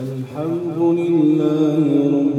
الحمد لله رب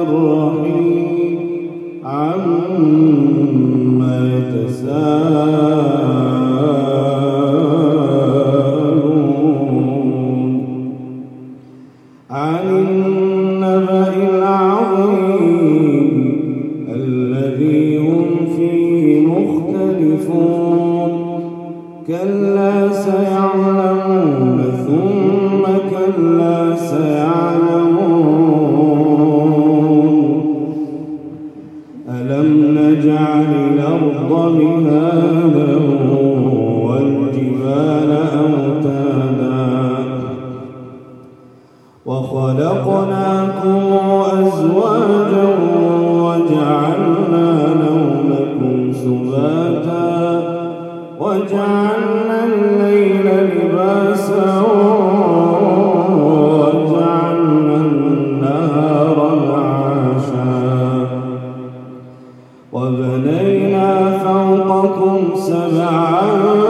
الرحيم سبعا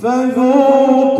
反复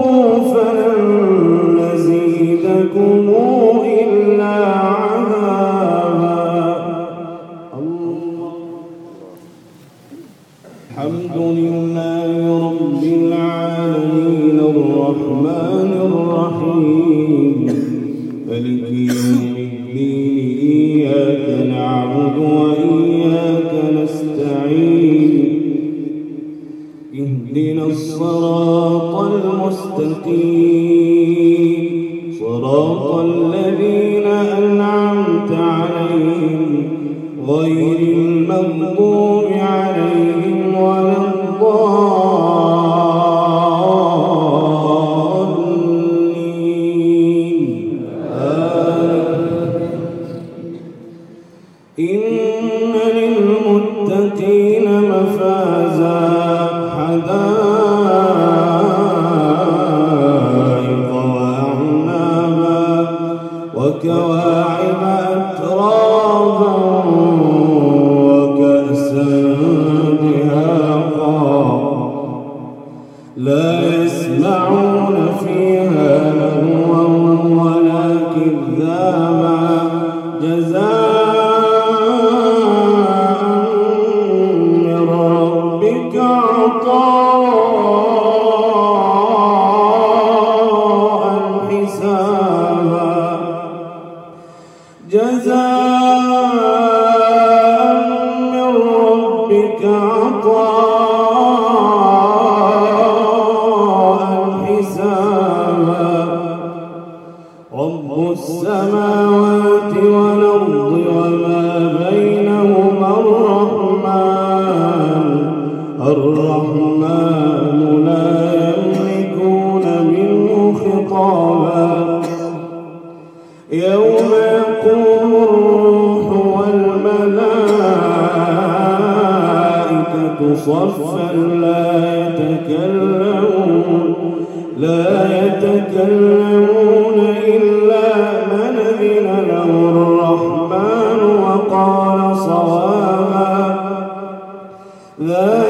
وكواعب صفا لا يتكلمون لا يتكلمون إلا من أذن له الرحمن وقال صوابا ذلك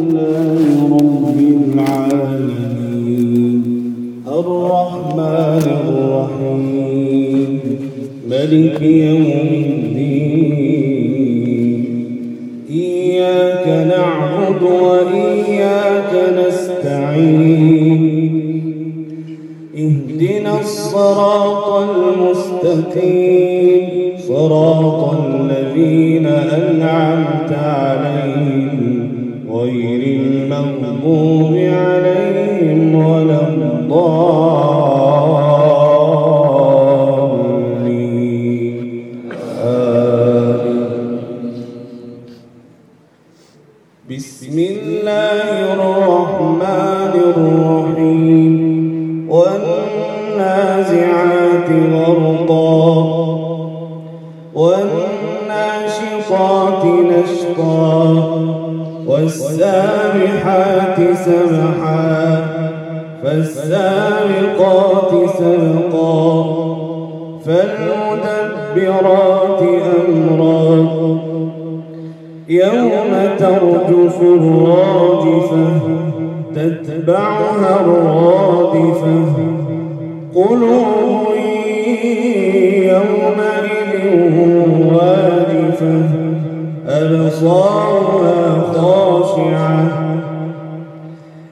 الله سبقا فالمدبرات أمرا. يوم ترجف الراجفة تتبعها الرادفة. قلوب يومئذ واجفة أبصارها خاشعة.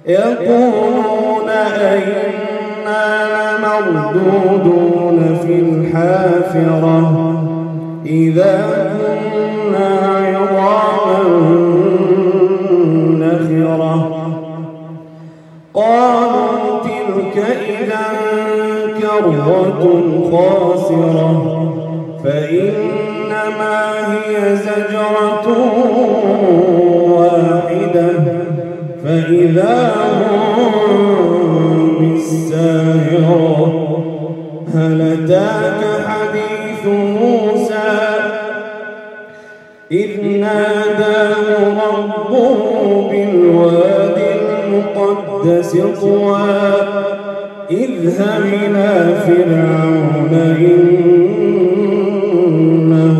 يقولون أئنا لمردودون في الحافرة. إذا كنا عظاما نخرة. قالوا تلك إذا كرة خاسرة. فإنما هي زجرة واحدة. فإذا هم إذ ناداه ربه المقدس طوى اذهب إلى فرعون إنه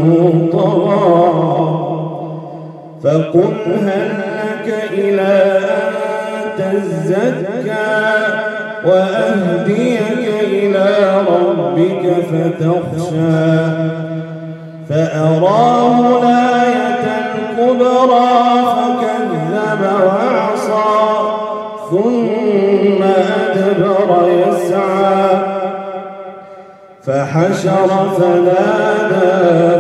طغى. فقل هل لك إلى أن تزكى وأهديك إلى ربك فتخشى فأراه الآية الكبرى فكذب وعصى ثم أدبر يسعى. فحشر فنادى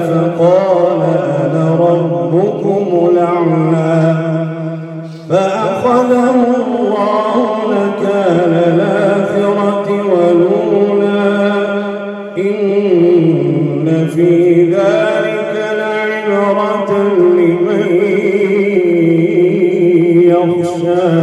فقال أنا ربكم الأعلى. فأخذه الله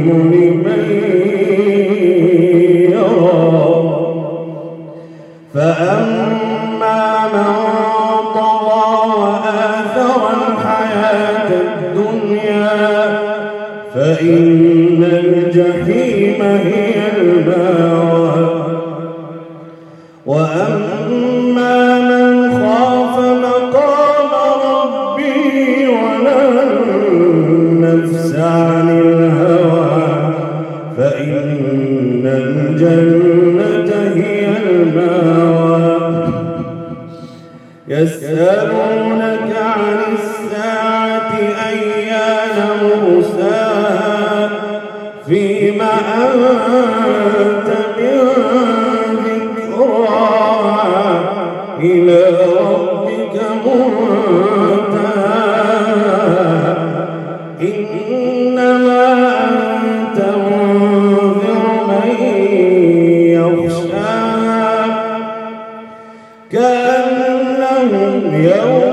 من كأنهم يوم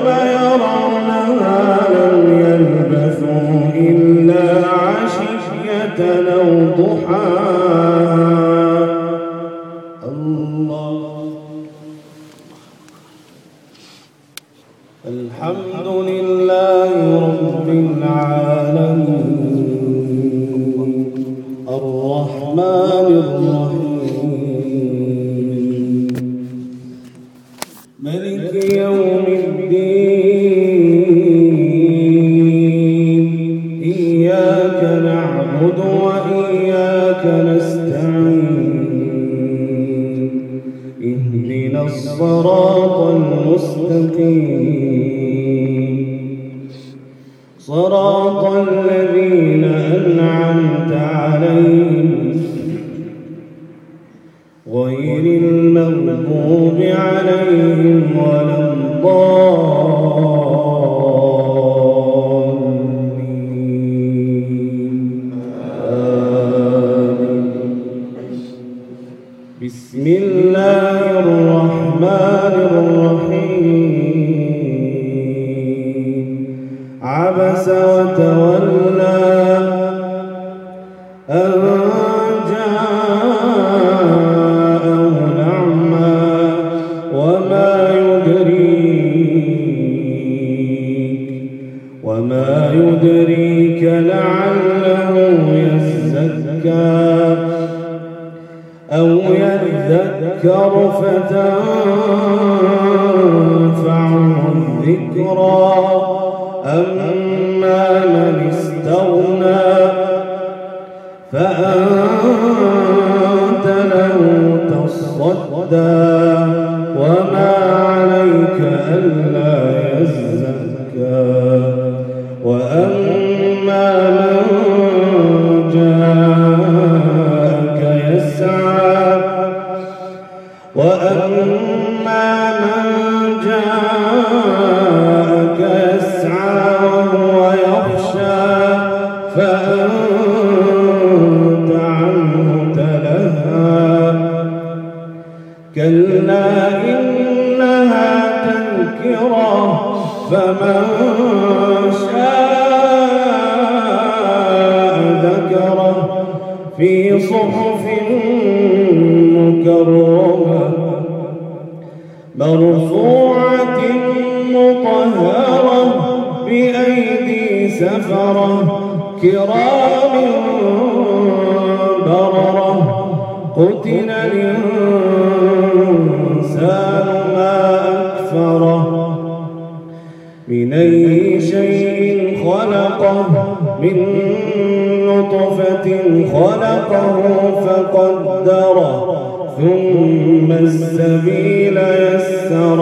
يسره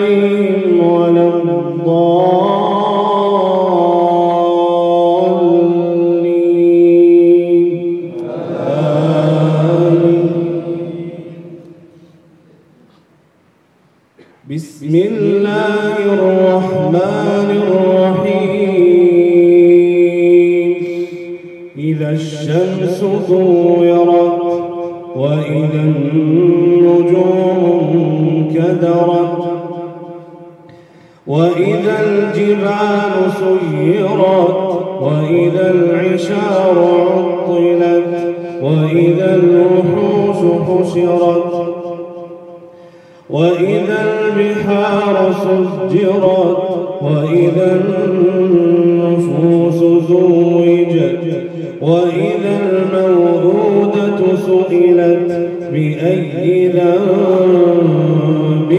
وإذا الموءودة سئلت بأي ذنب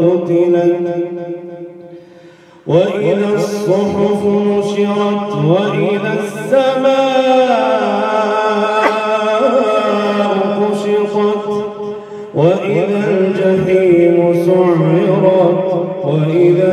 قتلت. وإذا الصحف نشرت وإذا السماء قشقت وإذا الجحيم سعرت وإذا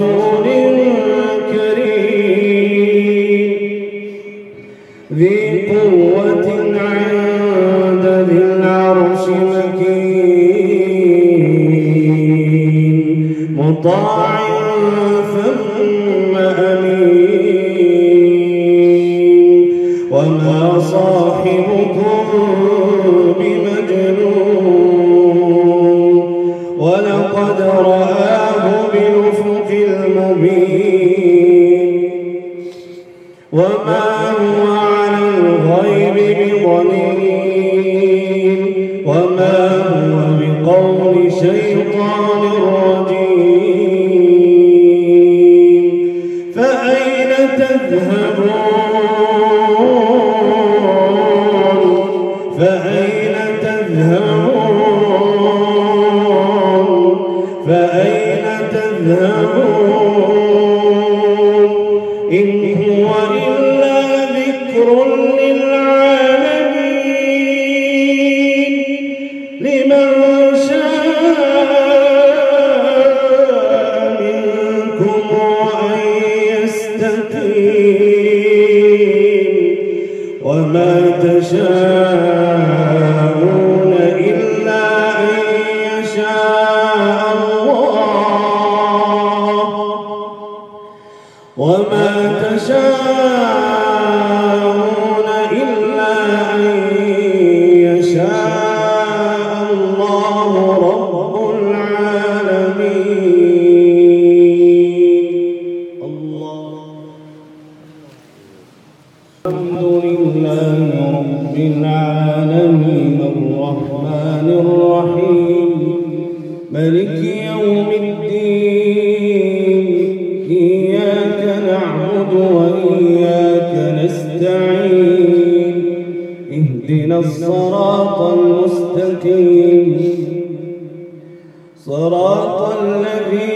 you. صراط الذين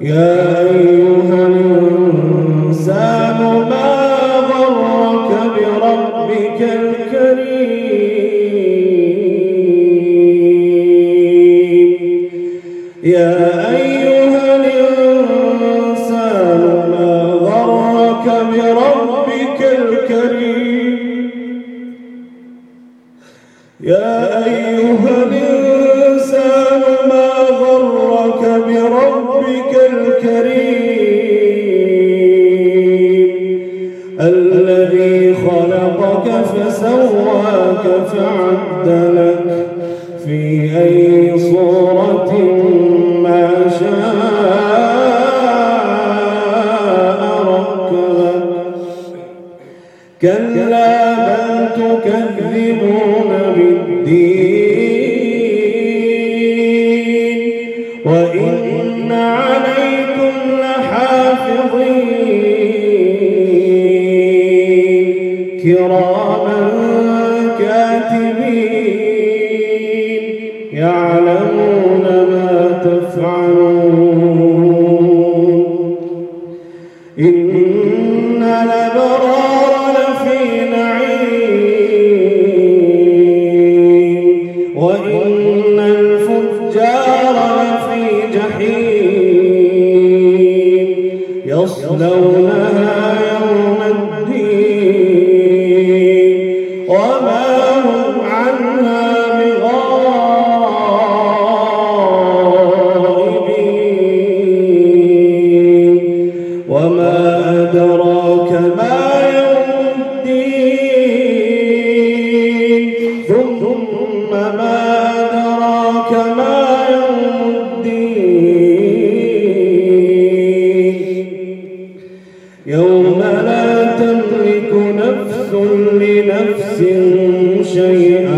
يا كراما كاتبين. Yeah.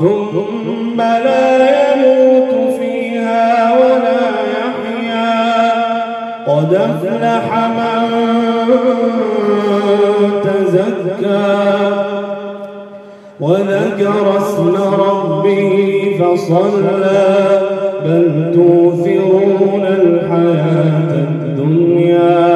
ثم لا يموت فيها ولا يحيا. قد أفلح من تزكى. وذكر اسم ربه فصلى. بل توثرون الحياة الدنيا.